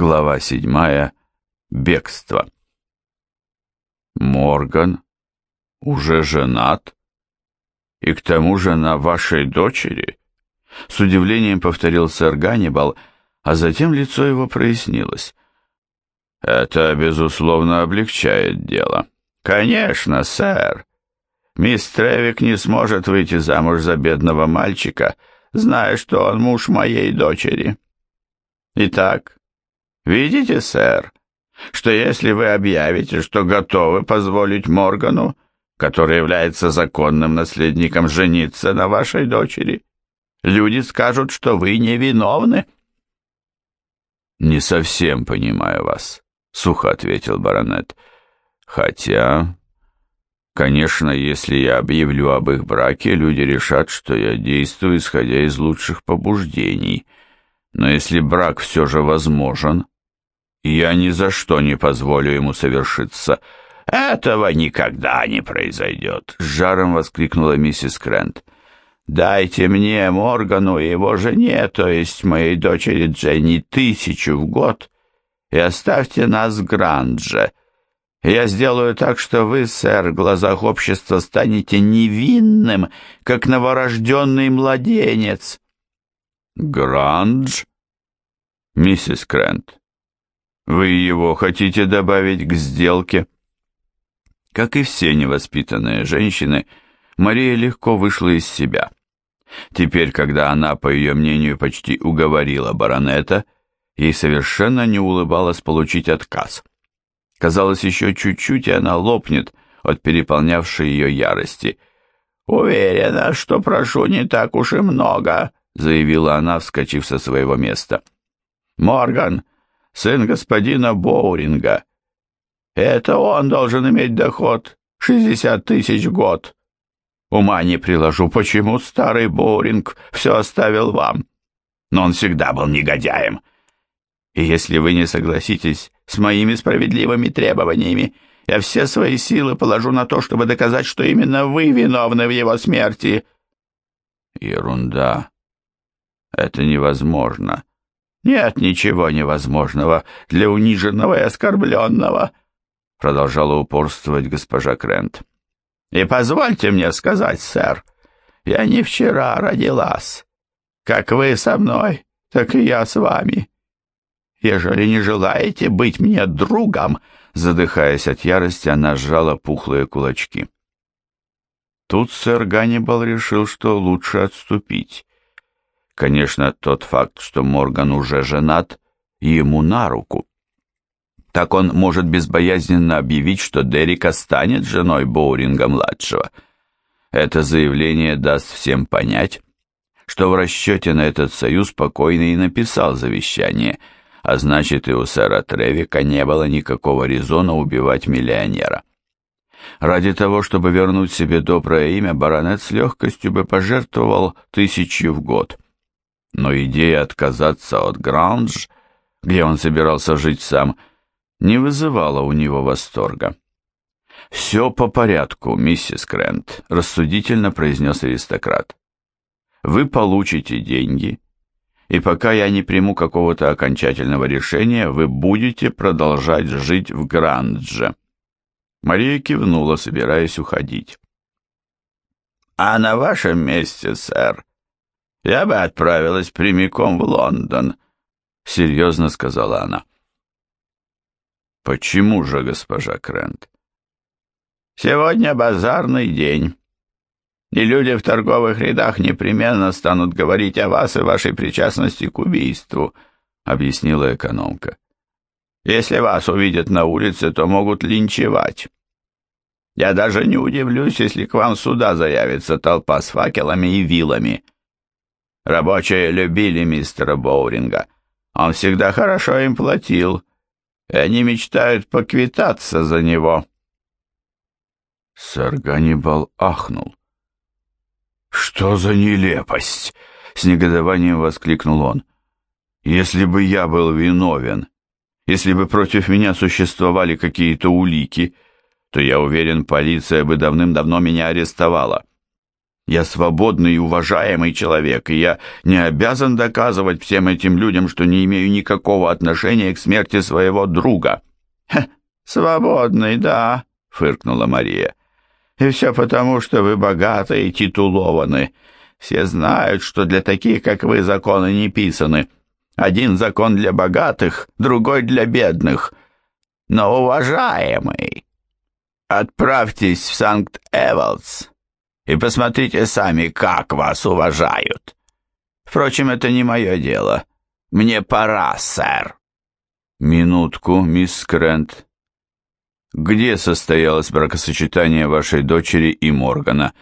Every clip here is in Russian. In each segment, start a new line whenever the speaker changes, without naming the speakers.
Глава седьмая. Бегство. Морган уже женат? И к тому же на вашей дочери? С удивлением повторил сэр Ганнибал, а затем лицо его прояснилось. Это, безусловно, облегчает дело. Конечно, сэр. Мисс Тревик не сможет выйти замуж за бедного мальчика, зная, что он муж моей дочери. Итак, видите, сэр, что если вы объявите, что готовы позволить Моргану, который является законным наследником, жениться на вашей дочери, люди скажут, что вы невиновны. «Не совсем понимаю вас», — сухо ответил баронет. «Хотя Конечно, если я объявлю об их браке, люди решат, что я действую, исходя из лучших побуждений. Но если брак все же возможен, я ни за что не позволю ему совершиться. Этого никогда не произойдет, — с жаром воскликнула миссис Крент. Дайте мне, Моргану и его жене, то есть моей дочери Дженни, тысячу в год, и оставьте нас в Грандже, — я сделаю так, что вы, сэр, в глазах общества станете невинным, как новорожденный младенец. Грандж? Миссис Крент, вы его хотите добавить к сделке? Как и все невоспитанные женщины, Мария легко вышла из себя. Теперь, когда она, по ее мнению, почти уговорила баронета, ей совершенно не улыбалось получить отказ. Казалось, еще чуть-чуть, и она лопнет от переполнявшей ее ярости. «Уверена, что прошу не так уж и много», — заявила она, вскочив со своего места. «Морган, сын господина Боуринга. Это он должен иметь доход шестьдесят тысяч в год. Ума не приложу, почему старый Боуринг все оставил вам. Но он всегда был негодяем. И если вы не согласитесь с моими справедливыми требованиями. Я все свои силы положу на то, чтобы доказать, что именно вы виновны в его смерти». «Ерунда. Это невозможно». «Нет ничего невозможного для униженного и оскорбленного», продолжала упорствовать госпожа Крент. «И позвольте мне сказать, сэр, я не вчера родилась. Как вы со мной, так и я с вами ежели не желаете быть мне другом?» Задыхаясь от ярости, она сжала пухлые кулачки. Тут сэр Ганнибал решил, что лучше отступить. Конечно, тот факт, что Морган уже женат, ему на руку. Так он может безбоязненно объявить, что Дерека станет женой Боуринга-младшего. Это заявление даст всем понять, что в расчете на этот союз покойный и написал завещание – а значит и у сэра Тревика не было никакого резона убивать миллионера. Ради того, чтобы вернуть себе доброе имя, баронет с легкостью бы пожертвовал тысячу в год. Но идея отказаться от Граундж, где он собирался жить сам, не вызывала у него восторга. «Все по порядку, миссис Крент», — рассудительно произнес аристократ. «Вы получите деньги, и пока я не приму какого-то окончательного решения, вы будете продолжать жить в Грандже». Мария кивнула, собираясь уходить. «А на вашем месте, сэр, я бы отправилась прямиком в Лондон», — серьезно сказала она. «Почему же, госпожа Крент?» «Сегодня базарный день и люди в торговых рядах непременно станут говорить о вас и вашей причастности к убийству», — объяснила экономка. «Если вас увидят на улице, то могут линчевать. Я даже не удивлюсь, если к вам сюда заявится толпа с факелами и вилами. Рабочие любили мистера Боуринга. Он всегда хорошо им платил, и они мечтают поквитаться за него». Сэр Ганнибал ахнул. «Что за нелепость!» — с негодованием воскликнул он. «Если бы я был виновен, если бы против меня существовали какие-то улики, то, я уверен, полиция бы давным-давно меня арестовала. Я свободный и уважаемый человек, и я не обязан доказывать всем этим людям, что не имею никакого отношения к смерти своего друга».
«Свободный, да», — фыркнула Мария. «И все потому, что вы богаты и титулованы. Все знают, что для таких, как вы, законы не писаны. Один закон для богатых, другой для бедных. Но, уважаемый, отправьтесь в Санкт-Эвалдс и посмотрите сами, как вас уважают. Впрочем, это не мое дело. Мне пора, сэр.
Минутку, мисс Крент. Где состоялось бракосочетание вашей дочери и Моргана?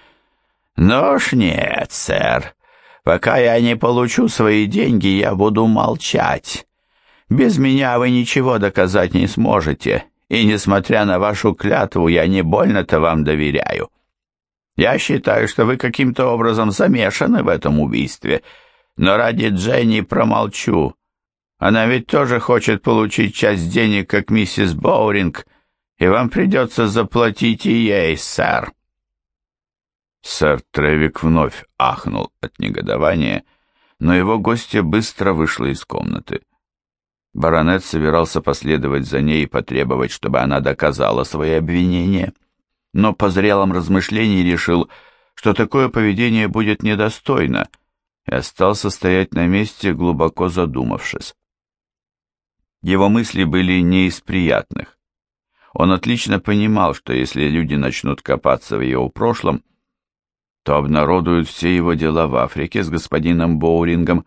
Ну уж нет, сэр. Пока я не получу свои деньги, я буду молчать. Без меня вы ничего доказать не сможете, и, несмотря на вашу клятву, я не больно-то вам доверяю. Я считаю, что вы каким-то образом замешаны в этом убийстве, но ради Дженни промолчу. Она ведь тоже хочет получить часть денег, как миссис Боуринг, и вам придется заплатить и ей, сэр».
Сэр Тревик вновь ахнул от негодования, но его гостья быстро вышла из комнаты. Баронет собирался последовать за ней и потребовать, чтобы она доказала свои обвинения — но по зрелом размышлении решил, что такое поведение будет недостойно, и остался стоять на месте, глубоко задумавшись. Его мысли были не из приятных. Он отлично понимал, что если люди начнут копаться в его прошлом, то обнародуют все его дела в Африке с господином Боурингом,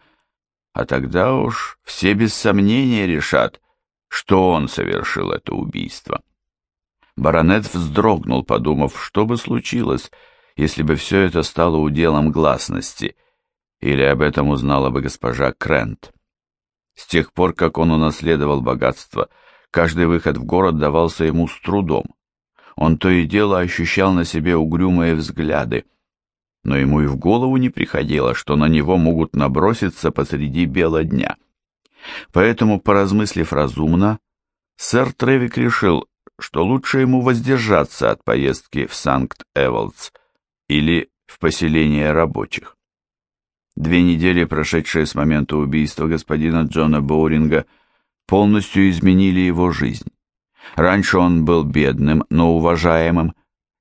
а тогда уж все без сомнения решат, что он совершил это убийство. Баронет вздрогнул, подумав, что бы случилось, если бы все это стало уделом гласности, или об этом узнала бы госпожа Крент. С тех пор, как он унаследовал богатство, каждый выход в город давался ему с трудом. Он то и дело ощущал на себе угрюмые взгляды, но ему и в голову не приходило, что на него могут наброситься посреди бела дня. Поэтому, поразмыслив разумно, сэр Тревик решил, что лучше ему воздержаться от поездки в Санкт-Эволдс или в поселение рабочих. Две недели, прошедшие с момента убийства господина Джона Боуринга, полностью изменили его жизнь. Раньше он был бедным, но уважаемым,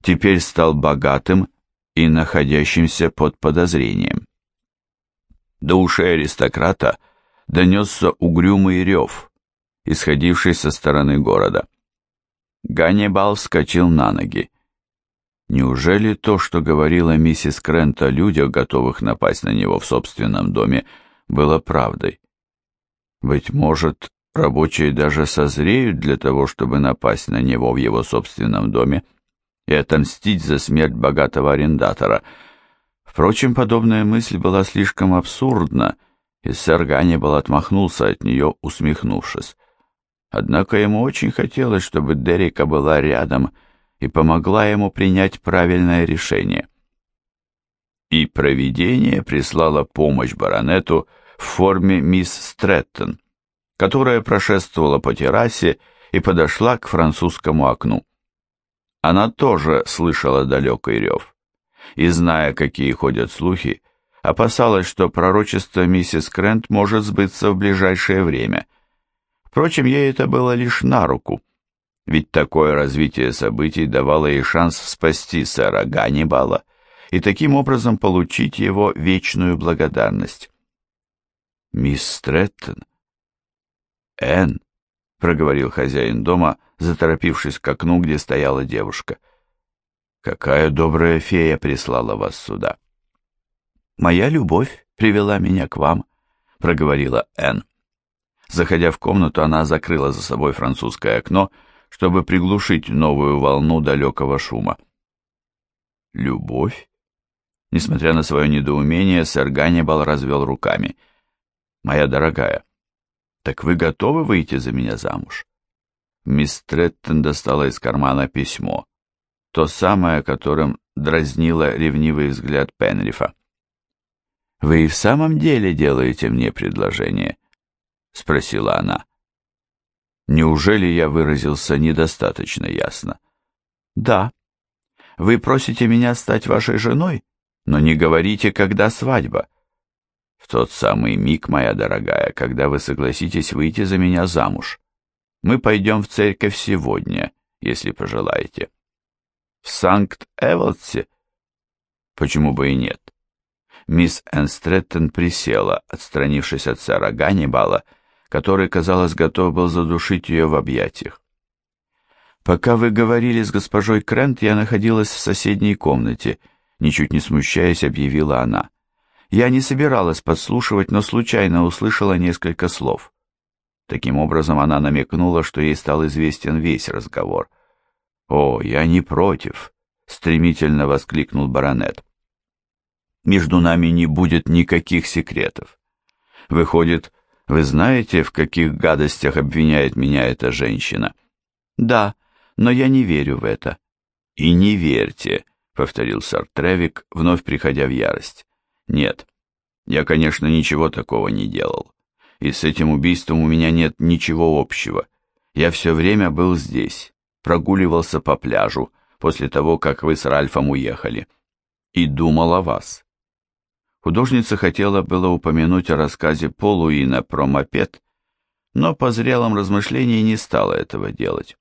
теперь стал богатым и находящимся под подозрением. До ушей аристократа донесся угрюмый рев, исходивший со стороны города. Ганнибал вскочил на ноги. Неужели то, что говорила миссис Крент о людях, готовых напасть на него в собственном доме, было правдой? Быть может, рабочие даже созреют для того, чтобы напасть на него в его собственном доме и отомстить за смерть богатого арендатора. Впрочем, подобная мысль была слишком абсурдна, и сэр Ганнибал отмахнулся от нее, усмехнувшись. Однако ему очень хотелось, чтобы Дерека была рядом и помогла ему принять правильное решение. И провидение прислало помощь баронету в форме мисс Стрэттон, которая прошествовала по террасе и подошла к французскому окну. Она тоже слышала далекий рев, и, зная, какие ходят слухи, опасалась, что пророчество миссис Крент может сбыться в ближайшее время – Впрочем, ей это было лишь на руку, ведь такое развитие событий давало ей шанс спасти сэра Ганнибала и таким образом получить его вечную благодарность. «Мисс Стрэттон?» «Энн», — проговорил хозяин дома, заторопившись к окну, где стояла девушка. «Какая добрая фея прислала вас сюда!» «Моя любовь привела меня к вам», — проговорила Энн. Заходя в комнату, она закрыла за собой французское окно, чтобы приглушить новую волну далекого шума. «Любовь?» Несмотря на свое недоумение, сэр Ганнибал развел руками. «Моя дорогая, так вы готовы выйти за меня замуж?» Мисс Треттон достала из кармана письмо, то самое, которым дразнило ревнивый взгляд Пенрифа. «Вы и в самом деле делаете мне предложение?» — спросила она. Неужели я выразился недостаточно ясно? Да. Вы просите меня стать вашей женой? Но не говорите, когда свадьба. В тот самый миг, моя дорогая, когда вы согласитесь выйти за меня замуж. Мы пойдем в церковь сегодня, если пожелаете. В Санкт-Эволдсе? Почему бы и нет? Мисс Энстреттон присела, отстранившись от сэра Ганнибала, который, казалось, готов был задушить ее в объятиях. «Пока вы говорили с госпожой Крент, я находилась в соседней комнате», ничуть не смущаясь, объявила она. Я не собиралась подслушивать, но случайно услышала несколько слов. Таким образом, она намекнула, что ей стал известен весь разговор. «О, я не против», — стремительно воскликнул баронет. «Между нами не будет никаких секретов. Выходит, вы знаете, в каких гадостях обвиняет меня эта женщина?» «Да, но я не верю в это». «И не верьте», — повторил сэр Тревик, вновь приходя в ярость. «Нет, я, конечно, ничего такого не делал. И с этим убийством у меня нет ничего общего. Я все время был здесь, прогуливался по пляжу после того, как вы с Ральфом уехали, и думал о вас. Художница хотела было упомянуть о рассказе Полуина про мопед, но по зрелом размышлении не стала этого делать.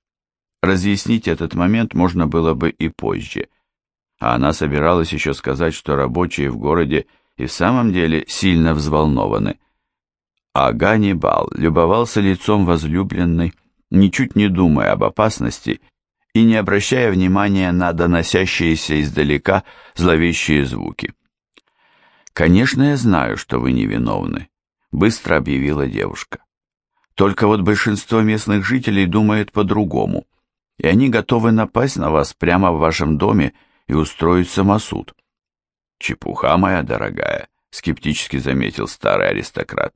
Разъяснить этот момент можно было бы и позже, а она собиралась еще сказать, что рабочие в городе и в самом деле сильно взволнованы. А Ганнибал любовался лицом возлюбленной, ничуть не думая об опасности и не обращая внимания на доносящиеся издалека зловещие звуки. «Конечно, я знаю, что вы невиновны», — быстро объявила девушка. «Только вот большинство местных жителей думает по-другому, и они готовы напасть на вас прямо в вашем доме и устроить самосуд». «Чепуха моя дорогая», — скептически заметил старый аристократ.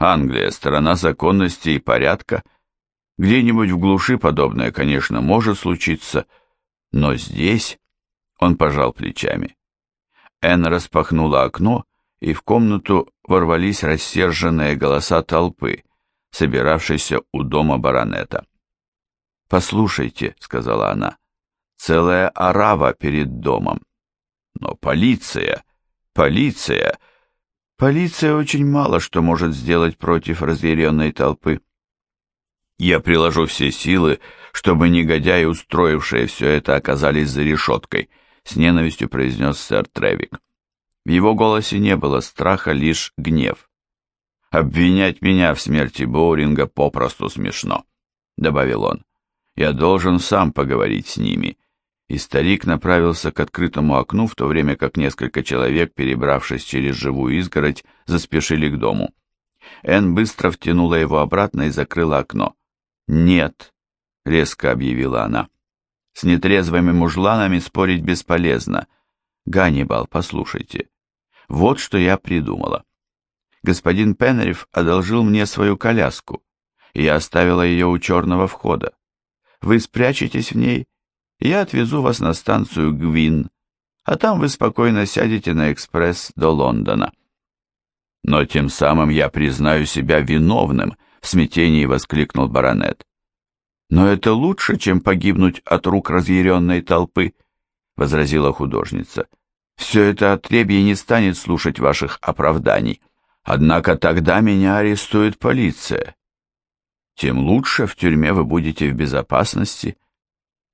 «Англия — страна законности и порядка», — где-нибудь в глуши подобное, конечно, может случиться, но здесь он пожал плечами. Энн распахнула окно, и в комнату ворвались рассерженные голоса толпы, собиравшейся у дома баронета. «Послушайте», — сказала она, — «целая арава перед домом. Но полиция, полиция...» Полиция очень мало что может сделать против разъяренной толпы. Я приложу все силы, чтобы негодяи, устроившие все это, оказались за решеткой, с ненавистью произнес сэр Тревик. В его голосе не было страха, лишь гнев. «Обвинять меня в смерти Боуринга попросту смешно», — добавил он. «Я должен сам поговорить с ними». И старик направился к открытому окну, в то время как несколько человек, перебравшись через живую изгородь, заспешили к дому. Энн быстро втянула его обратно и закрыла окно. «Нет», — резко объявила она. «С нетрезвыми мужланами спорить бесполезно. Ганнибал, послушайте. Вот что я придумала. Господин Пенриф одолжил мне свою коляску, я оставила ее у черного входа. Вы спрячетесь в ней, я отвезу вас на станцию Гвин, а там вы спокойно сядете на экспресс до Лондона». «Но тем самым я признаю себя виновным», — в смятении воскликнул баронет. «Но это лучше, чем погибнуть от рук разъяренной толпы», — возразила художница. «Все это отребье не станет слушать ваших оправданий. Однако тогда меня арестует полиция. Тем лучше в тюрьме вы будете в безопасности».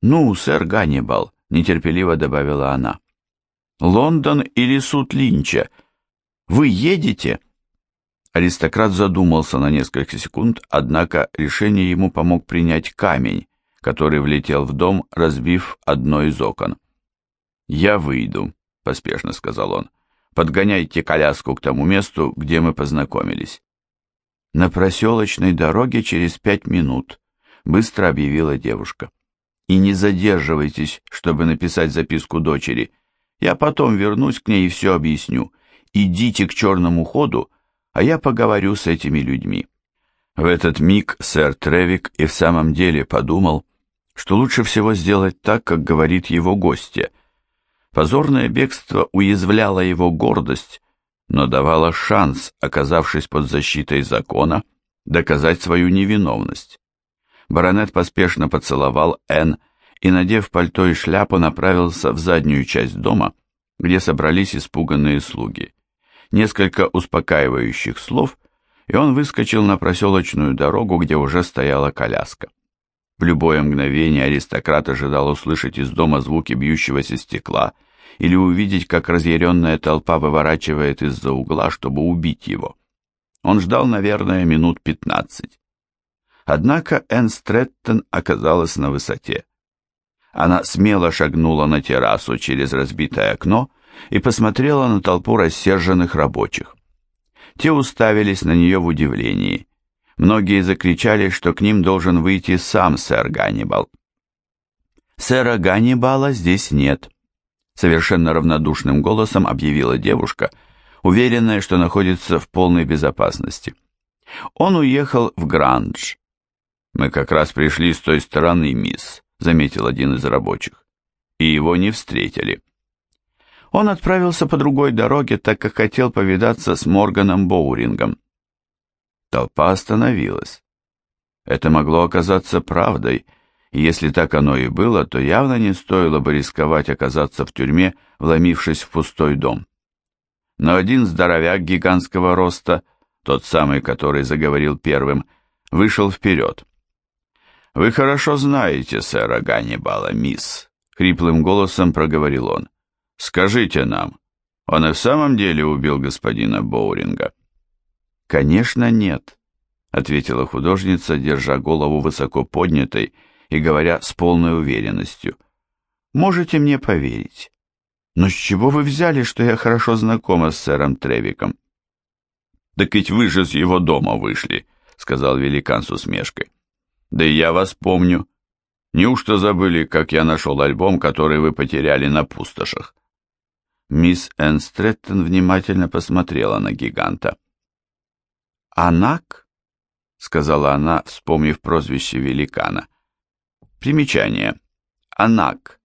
«Ну, сэр Ганнибал», — нетерпеливо добавила она. «Лондон или суд Линча? Вы едете?» Аристократ задумался на несколько секунд, однако решение ему помог принять камень, который влетел в дом, разбив одно из окон. «Я выйду», — поспешно сказал он. «Подгоняйте коляску к тому месту, где мы познакомились». «На проселочной дороге через пять минут», — быстро объявила девушка. «И не задерживайтесь, чтобы написать записку дочери. Я потом вернусь к ней и все объясню. Идите к черному ходу, а я поговорю с этими людьми. В этот миг сэр Тревик и в самом деле подумал, что лучше всего сделать так, как говорит его гостья. Позорное бегство уязвляло его гордость, но давало шанс, оказавшись под защитой закона, доказать свою невиновность. Баронет поспешно поцеловал Энн и, надев пальто и шляпу, направился в заднюю часть дома, где собрались испуганные слуги. Несколько успокаивающих слов, и он выскочил на проселочную дорогу, где уже стояла коляска. В любое мгновение аристократ ожидал услышать из дома звуки бьющегося стекла или увидеть, как разъяренная толпа выворачивает из-за угла, чтобы убить его. Он ждал, наверное, минут пятнадцать. Однако Энн Стрэттон оказалась на высоте. Она смело шагнула на террасу через разбитое окно и посмотрела на толпу рассерженных рабочих. Те уставились на нее в удивлении. Многие закричали, что к ним должен выйти сам сэр Ганнибал. «Сэра Ганнибала здесь нет», — совершенно равнодушным голосом объявила девушка, уверенная, что находится в полной безопасности. Он уехал в Грандж. «Мы как раз пришли с той стороны, мисс», — заметил один из рабочих. «И его не встретили». Он отправился по другой дороге, так как хотел повидаться с Морганом Боурингом. Толпа остановилась. Это могло оказаться правдой, и если так оно и было, то явно не стоило бы рисковать оказаться в тюрьме, вломившись в пустой дом. Но один здоровяк гигантского роста, тот самый, который заговорил первым, вышел вперед. «Вы хорошо знаете сэра Ганнибала, мисс», — хриплым голосом проговорил он. «Скажите нам, он и в самом деле убил господина Боуринга?» «Конечно нет», — ответила художница, держа голову высоко поднятой и говоря с полной уверенностью. «Можете мне поверить. Но с чего вы взяли, что я хорошо знакома с сэром Тревиком?» «Так ведь вы же с его дома вышли», — сказал великан с усмешкой. Да и я вас помню. Неужто забыли, как я нашел альбом, который вы потеряли на пустошах?» Мисс Энн Стрэттон внимательно посмотрела на гиганта. «Анак?» — сказала она, вспомнив прозвище великана. Примечание. Анак.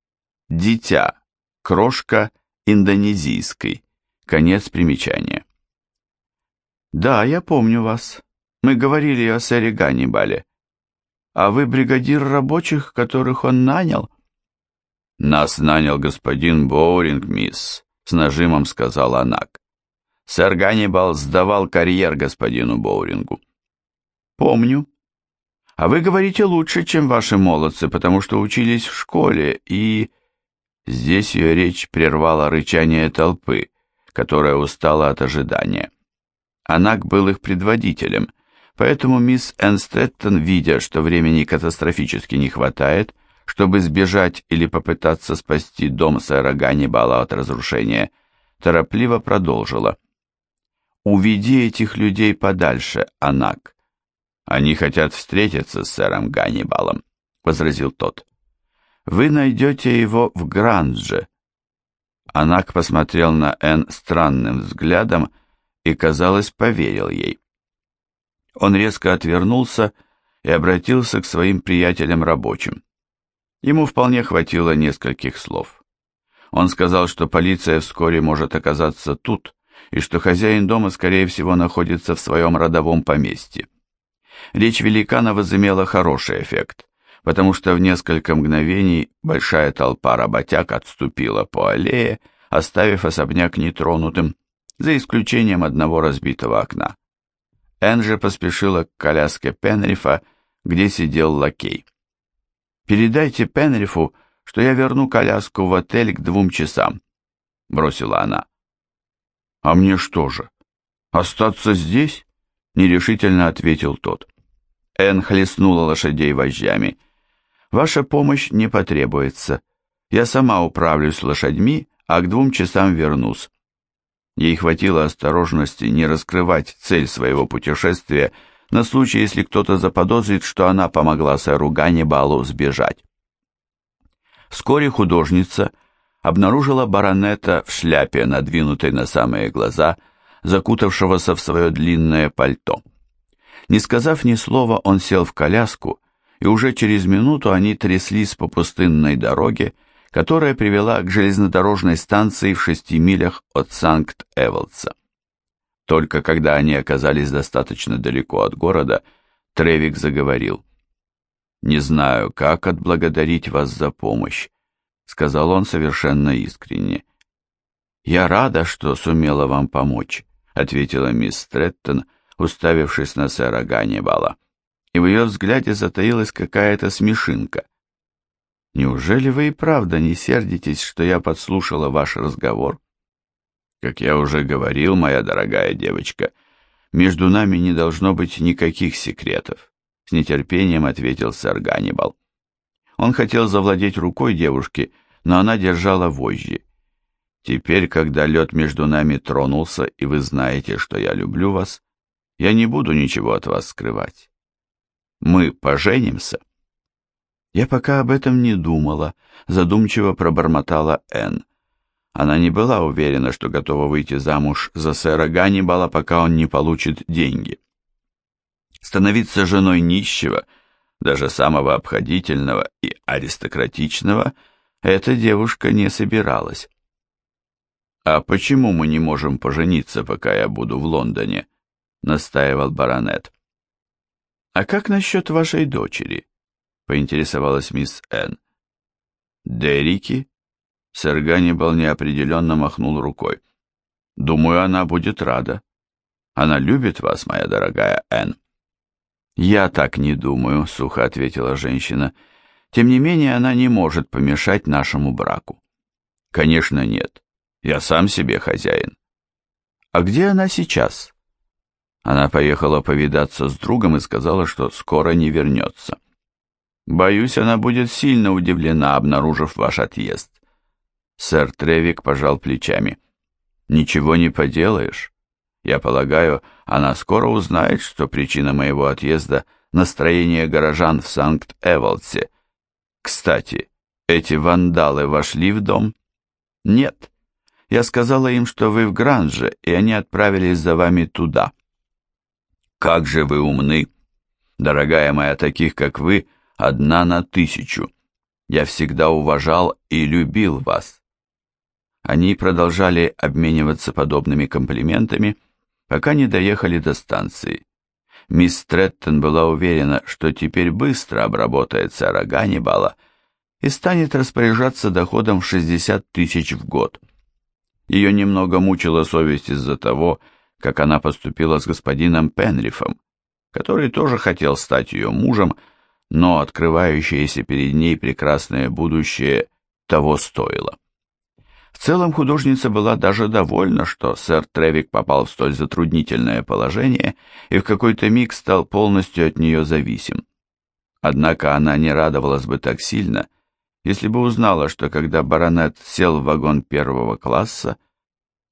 Дитя. Крошка индонезийской. Конец примечания. «Да, я помню вас. Мы говорили о сэре Ганнибале. А вы бригадир рабочих, которых он нанял? Нас нанял господин Боуринг, мисс, с нажимом сказал Анак. Сэр Ганнибал сдавал карьер господину Боурингу. Помню. А вы говорите лучше, чем ваши молодцы, потому что учились в школе, и... Здесь ее речь прервала рычание толпы, которая устала от ожидания. Анак был их предводителем — Поэтому мисс Энстеттон, видя, что времени катастрофически не хватает, чтобы сбежать или попытаться спасти дом сэра Ганнибала от разрушения, торопливо продолжила. «Уведи этих людей подальше, Анак. Они хотят встретиться с сэром Ганнибалом», — возразил тот. «Вы найдете его в Грандже». Анак посмотрел на Энн странным взглядом и, казалось, поверил ей. Он резко отвернулся и обратился к своим приятелям-рабочим. Ему вполне хватило нескольких слов. Он сказал, что полиция вскоре может оказаться тут, и что хозяин дома, скорее всего, находится в своем родовом поместье. Речь великана возымела хороший эффект, потому что в несколько мгновений большая толпа работяг отступила по аллее, оставив особняк нетронутым, за исключением одного разбитого окна. Энджи поспешила к коляске Пенрифа, где сидел лакей. «Передайте Пенрифу, что я верну коляску в отель к двум часам», — бросила она. «А мне что же, остаться здесь?» — нерешительно ответил тот. Эн хлестнула лошадей вожжами. «Ваша помощь не потребуется. Я сама управлюсь лошадьми, а к двум часам вернусь. Ей хватило осторожности не раскрывать цель своего путешествия на случай, если кто-то заподозрит, что она помогла сэру Ганнибалу сбежать. Вскоре художница обнаружила баронета в шляпе, надвинутой на самые глаза, закутавшегося в свое длинное пальто. Не сказав ни слова, он сел в коляску, и уже через минуту они тряслись по пустынной дороге, которая привела к железнодорожной станции в шести милях от Санкт-Эволдса. Только когда они оказались достаточно далеко от города, Тревик заговорил. «Не знаю, как отблагодарить вас за помощь», — сказал он совершенно искренне. «Я рада, что сумела вам помочь», — ответила мисс Стрэттон, уставившись на сэра Ганнибала, и в ее взгляде затаилась какая-то смешинка. «Неужели вы и правда не сердитесь, что я подслушала ваш разговор?» «Как я уже говорил, моя дорогая девочка, между нами не должно быть никаких секретов», — с нетерпением ответил сэр Ганнибал. Он хотел завладеть рукой девушки, но она держала вожжи. Теперь, когда лед между нами тронулся, и вы знаете, что я люблю вас, я не буду ничего от вас скрывать. Мы поженимся?» «Я пока об этом не думала», — задумчиво пробормотала Энн. Она не была уверена, что готова выйти замуж за сэра Ганнибала, пока он не получит деньги. Становиться женой нищего, даже самого обходительного и аристократичного, эта девушка не собиралась. «А почему мы не можем пожениться, пока я буду в Лондоне?» — настаивал баронет. «А как насчет вашей дочери?» — поинтересовалась мисс Н. «Дерики?» — сэр Ганнибал неопределенно махнул рукой. «Думаю, она будет рада. Она любит вас, моя дорогая Энн». «Я так не думаю», — сухо ответила женщина. «Тем не менее, она не может помешать нашему браку». «Конечно, нет. Я сам себе хозяин. А где она сейчас? Она поехала повидаться с другом и сказала, что скоро не вернется. Боюсь, она будет сильно удивлена, обнаружив ваш отъезд. Сэр Тревик пожал плечами. Ничего не поделаешь. Я полагаю, она скоро узнает, что причина моего отъезда — настроение горожан в Санкт-Эволдсе. Кстати, эти вандалы вошли в дом? Нет. Я сказала им, что вы в Гранже, и они отправились за вами туда. Как же вы умны! Дорогая моя, таких, как вы, одна на тысячу. Я всегда уважал и любил вас. Они продолжали обмениваться подобными комплиментами, пока не доехали до станции. Мисс Треттон была уверена, что теперь быстро обработает сэра Ганнибала и станет распоряжаться доходом в 60 тысяч в год. Ее немного мучила совесть из-за того, как она поступила с господином Пенрифом, который тоже хотел стать ее мужем, но открывающееся перед ней прекрасное будущее того стоило. В целом художница была даже довольна, что сэр Тревик попал в столь затруднительное положение и в какой-то миг стал полностью от нее зависим. Однако она не радовалась бы так сильно, если бы узнала, что когда баронет сел в вагон первого класса,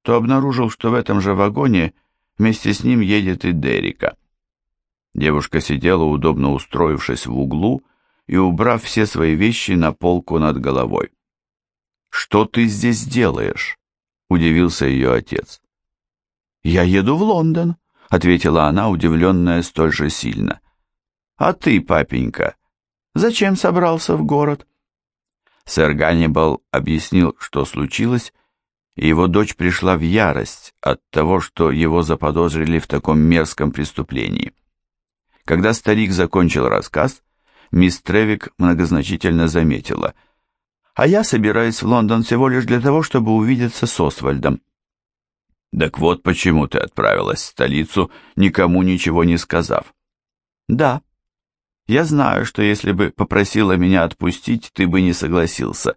то обнаружил, что в этом же вагоне вместе с ним едет и Дерика. Девушка сидела, удобно устроившись в углу и убрав все свои вещи на полку над головой. «Что ты здесь делаешь?» — удивился ее отец. «Я еду в Лондон», — ответила она, удивленная столь же сильно. «А ты, папенька, зачем собрался в город?» Сэр Ганнибал объяснил, что случилось, и его дочь пришла в ярость от того, что его заподозрили в таком мерзком преступлении. Когда старик закончил рассказ, мисс Тревик многозначительно заметила, «А я собираюсь в Лондон всего лишь для того, чтобы увидеться с Освальдом». «Так вот почему ты отправилась в столицу, никому ничего не сказав». «Да», я знаю, что если бы попросила меня отпустить, ты бы не согласился.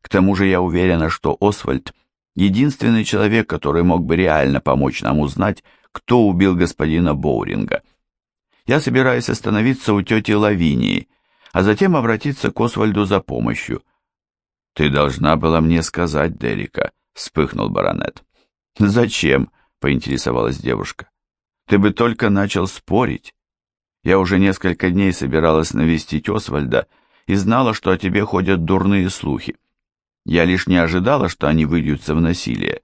К тому же я уверена, что Освальд — единственный человек, который мог бы реально помочь нам узнать, кто убил господина Боуринга. Я собираюсь остановиться у тети Лавинии, а затем обратиться к Освальду за помощью. «Ты должна была мне сказать, Дерека», — вспыхнул баронет. «Зачем?» — поинтересовалась девушка. «Ты бы только начал спорить». Я уже несколько дней собиралась навестить Освальда и знала, что о тебе ходят дурные слухи. Я лишь не ожидала, что они выльются в насилие.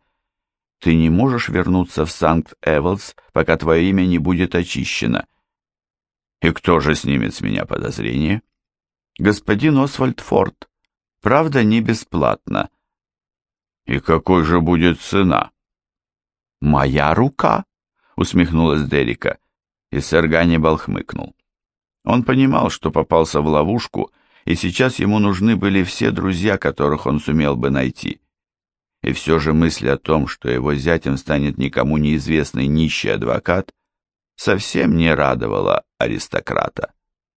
Ты не можешь вернуться в Санкт-Эвелс, пока твое имя не будет очищено. И кто же снимет с меня подозрение? Господин Освальд Форд. Правда, не бесплатно. И какой же будет цена? Моя рука, усмехнулась Дерика и сэр Ганнибал хмыкнул. Он понимал, что попался в ловушку, и сейчас ему нужны были все друзья, которых он сумел бы найти. И все же мысль о том, что его зятем станет никому неизвестный нищий адвокат, совсем не радовала аристократа.